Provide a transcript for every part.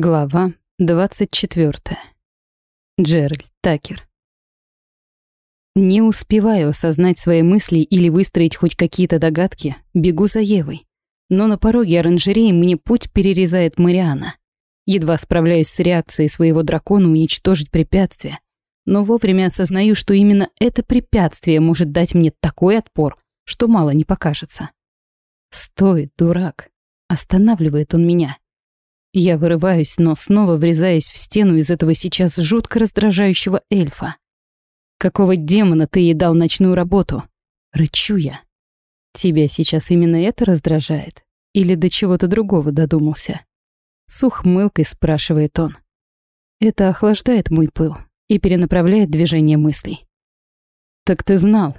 Глава 24. Джеральд Такер. Не успеваю осознать свои мысли или выстроить хоть какие-то догадки, бегу за Евой. Но на пороге оранжереи мне путь перерезает Мариана. Едва справляюсь с реакцией своего дракона уничтожить препятствие, но вовремя осознаю, что именно это препятствие может дать мне такой отпор, что мало не покажется. «Стой, дурак!» Останавливает он меня. Я вырываюсь, но снова врезаюсь в стену из этого сейчас жутко раздражающего эльфа. «Какого демона ты ей дал ночную работу?» Рычу я. «Тебя сейчас именно это раздражает? Или до чего-то другого додумался?» С ухмылкой спрашивает он. Это охлаждает мой пыл и перенаправляет движение мыслей. «Так ты знал?»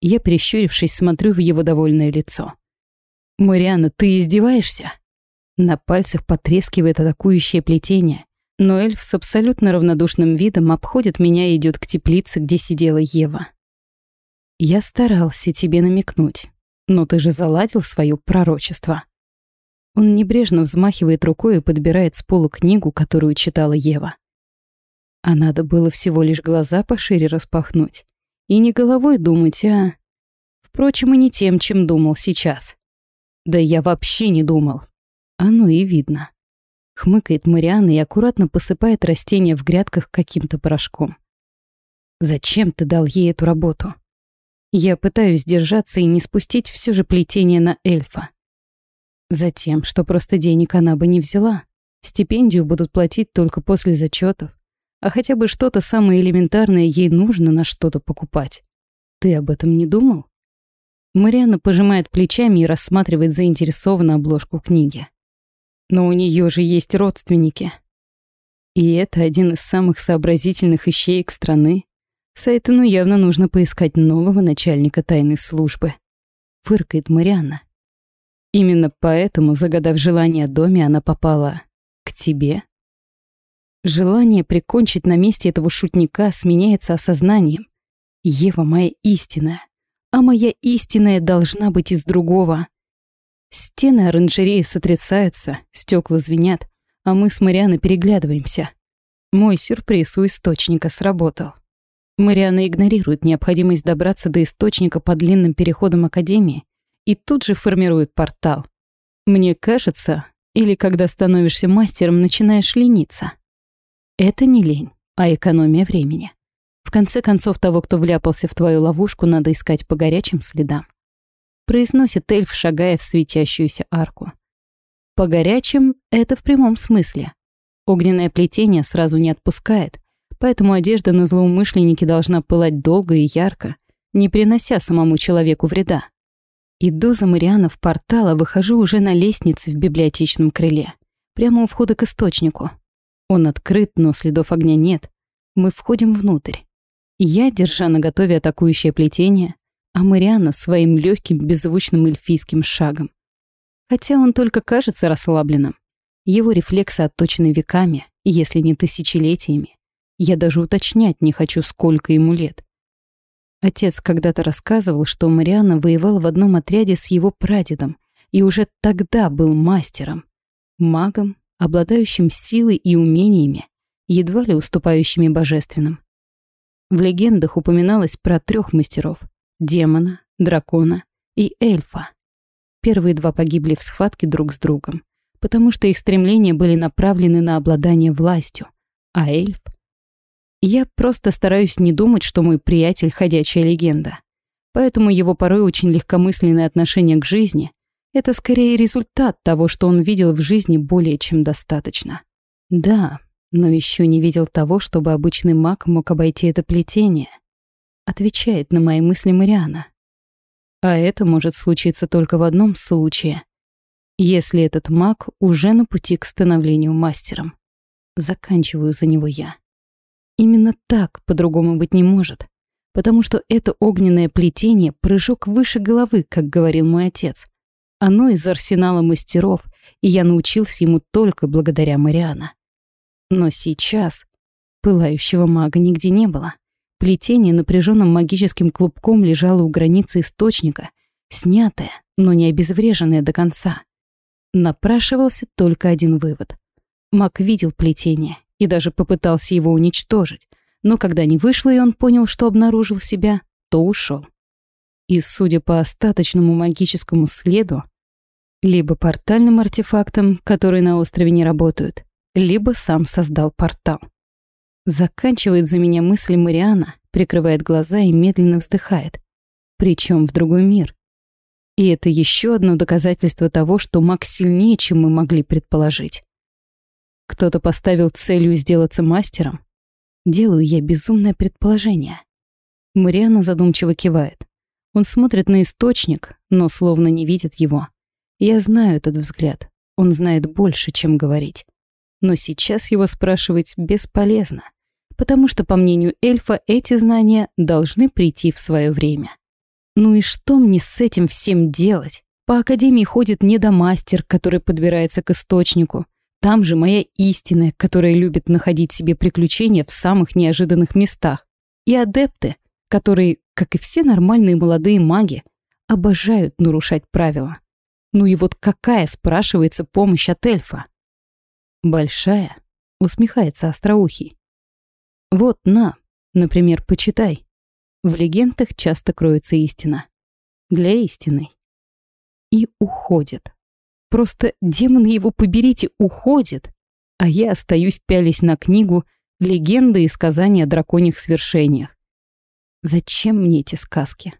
Я, прищурившись, смотрю в его довольное лицо. «Марианна, ты издеваешься?» На пальцах потрескивает атакующее плетение, но эльф с абсолютно равнодушным видом обходит меня и идет к теплице, где сидела Ева. «Я старался тебе намекнуть, но ты же заладил свое пророчество». Он небрежно взмахивает рукой и подбирает с пола книгу, которую читала Ева. А надо было всего лишь глаза пошире распахнуть. И не головой думать, а... Впрочем, и не тем, чем думал сейчас. Да я вообще не думал. Оно и видно. Хмыкает Мариана и аккуратно посыпает растения в грядках каким-то порошком. Зачем ты дал ей эту работу? Я пытаюсь держаться и не спустить все же плетение на эльфа. Затем, что просто денег она бы не взяла. Стипендию будут платить только после зачетов. А хотя бы что-то самое элементарное ей нужно на что-то покупать. Ты об этом не думал? Мариана пожимает плечами и рассматривает заинтересованно обложку книги. Но у нее же есть родственники. И это один из самых сообразительных ищеек страны. Сайтону явно нужно поискать нового начальника тайной службы. Фыркает Марианна. Именно поэтому, загадав желание о доме, она попала к тебе. Желание прикончить на месте этого шутника сменяется осознанием. Ева моя истинная, а моя истинная должна быть из другого. Стены оранжереи сотрясаются, стекла звенят, а мы с Марианой переглядываемся. Мой сюрприз у источника сработал. Мариана игнорирует необходимость добраться до источника по длинным переходам Академии и тут же формирует портал. Мне кажется, или когда становишься мастером, начинаешь лениться. Это не лень, а экономия времени. В конце концов, того, кто вляпался в твою ловушку, надо искать по горячим следам произносит эльф, шагая в светящуюся арку. По горячим — это в прямом смысле. Огненное плетение сразу не отпускает, поэтому одежда на злоумышленнике должна пылать долго и ярко, не принося самому человеку вреда. Иду за Мариана в портал, а выхожу уже на лестнице в библиотечном крыле, прямо у входа к источнику. Он открыт, но следов огня нет. Мы входим внутрь. Я, держа на готове атакующее плетение, а Мариана своим легким беззвучным эльфийским шагом. Хотя он только кажется расслабленным. Его рефлексы отточены веками, если не тысячелетиями. Я даже уточнять не хочу, сколько ему лет. Отец когда-то рассказывал, что Мариана воевала в одном отряде с его прадедом и уже тогда был мастером. Магом, обладающим силой и умениями, едва ли уступающими божественным. В легендах упоминалось про трех мастеров демона, дракона и эльфа. Первые два погибли в схватке друг с другом, потому что их стремления были направлены на обладание властью, а эльф... Я просто стараюсь не думать, что мой приятель — ходячая легенда. Поэтому его порой очень легкомысленное отношение к жизни — это скорее результат того, что он видел в жизни более чем достаточно. Да, но еще не видел того, чтобы обычный маг мог обойти это плетение отвечает на мои мысли Мариана. А это может случиться только в одном случае. Если этот маг уже на пути к становлению мастером. Заканчиваю за него я. Именно так, по-другому быть не может. Потому что это огненное плетение — прыжок выше головы, как говорил мой отец. Оно из арсенала мастеров, и я научился ему только благодаря Мариана. Но сейчас пылающего мага нигде не было. Плетение напряженным магическим клубком лежало у границы источника, снятое, но не обезвреженное до конца. Напрашивался только один вывод. Маг видел плетение и даже попытался его уничтожить, но когда не вышло и он понял, что обнаружил себя, то ушел. И, судя по остаточному магическому следу, либо портальным артефактам, которые на острове не работают, либо сам создал портал. Заканчивает за меня мысли Мариана, прикрывает глаза и медленно вздыхает. Причем в другой мир. И это еще одно доказательство того, что Макс сильнее, чем мы могли предположить. Кто-то поставил целью сделаться мастером. Делаю я безумное предположение. Мариана задумчиво кивает. Он смотрит на источник, но словно не видит его. Я знаю этот взгляд. Он знает больше, чем говорить. Но сейчас его спрашивать бесполезно, потому что, по мнению эльфа, эти знания должны прийти в свое время. Ну и что мне с этим всем делать? По академии ходит недомастер, который подбирается к источнику. Там же моя истинная, которая любит находить себе приключения в самых неожиданных местах. И адепты, которые, как и все нормальные молодые маги, обожают нарушать правила. Ну и вот какая, спрашивается, помощь от эльфа? Большая, усмехается остроухий. Вот, на, например, почитай. В легендах часто кроется истина. Для истины. И уходит. Просто, демоны его поберите, уходит. А я остаюсь пялись на книгу «Легенды и сказания о драконьих свершениях». Зачем мне эти сказки?